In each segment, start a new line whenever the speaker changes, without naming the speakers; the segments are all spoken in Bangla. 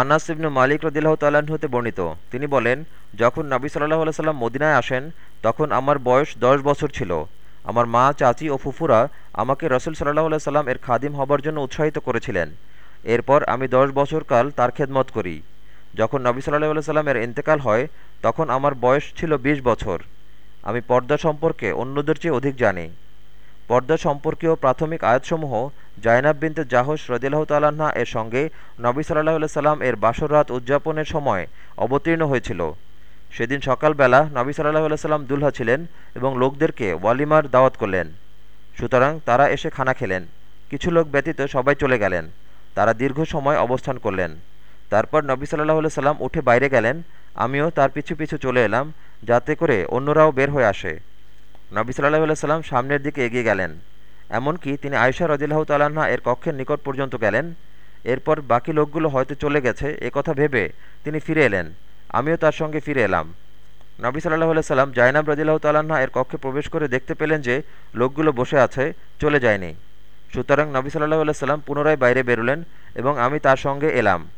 আনাস ইবনু মালিক রদিল্লাহ তাল্লাহ্ন হতে বর্ণিত। তিনি বলেন, যখন নবী সাল্লাহ সাল্লাম মদিনায় আসেন, তখন আমার বয়স দশ বছর ছিল। আমার মা, চাচি ও ফুফুরা আমাকে রসুল সাল্লাহ সাল্লাম এর খাদিম হবার জন্য উৎসাহিত করেছিলেন। এরপর আমি দশ বছর কাল তার খেদমত করি। যখন নবী সাল্লাহ সাল্লামের ইন্তেকাল হয়, তখন আমার বয়স ছিল ২০ বছর। আমি পর্দা সম্পর্কে অন্যদের চেয়ে অধিক জানি। পর্দা সম্পর্কীয় প্রাথমিক আয়াতসমূহ জায়নাব বিনতে জাহস রদিল্লাহ তাল্লাহা এর সঙ্গে নবী সাল্লাহ সাল্লাম এর বাসর রাত উদযাপনের সময় অবতীর্ণ হয়েছিল। সেদিন সকালবেলা নবী সাল্লাহ সাল্লাম দুলহা ছিলেন এবং লোকদেরকে ওয়ালিমার দাওয়াত করলেন। সুতরাং তারা এসে খানা খেলেন। কিছু লোক ব্যতীত সবাই চলে গেলেন। তারা দীর্ঘ সময় অবস্থান করলেন। তারপর নবী সাল্লাহ সাল্লাম উঠে বাইরে গেলেন। আমিও তার পিছু পিছু চলে এলাম, যাতে করে অন্যরাও বের হয়ে আসে। নবী সাল্লাহ সাল্লাম সামনের দিকে এগিয়ে গেলেন। এমনকি তিনি আয়সা রদিল্লাহ তাল্লাহা এর কক্ষের নিকট পর্যন্ত গেলেন। এরপর বাকি লোকগুলো হয়তো চলে গেছে, এ কথা ভেবে তিনি ফিরে এলেন। আমিও তার সঙ্গে ফিরে এলাম। নবী সাল্লাহ সাল্লাম জাইনাব রদিল্লাহ তাল্লাহা এর কক্ষে প্রবেশ করে দেখতে পেলেন যে লোকগুলো বসে আছে, চলে যায়নি। সুতরাং নবী সাল্লাহ সাল্লাম পুনরায় বাইরে বেরোলেন এবং আমি তার সঙ্গে এলাম।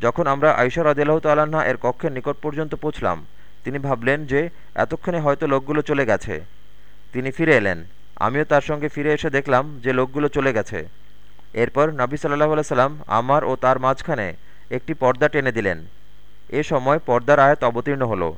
যখন আমরা আইসা রদিল্লাহ তাল্লাহা এর কক্ষের নিকট পর্যন্ত পৌঁছলাম, তিনি ভাবলেন যে এতক্ষণে হয়তো লোকগুলো চলে গেছে। তিনি ফিরে এলেন। আমিও তার সঙ্গে ফিরে এসে দেখলাম যে লোকগুলো চলে গেছে। এরপর নবী সাল্লাহ সাল্লাম আমার ও তার মাঝখানে একটি পর্দা টেনে দিলেন। এ সময় পর্দার আয়াত অবতীর্ণ হলো।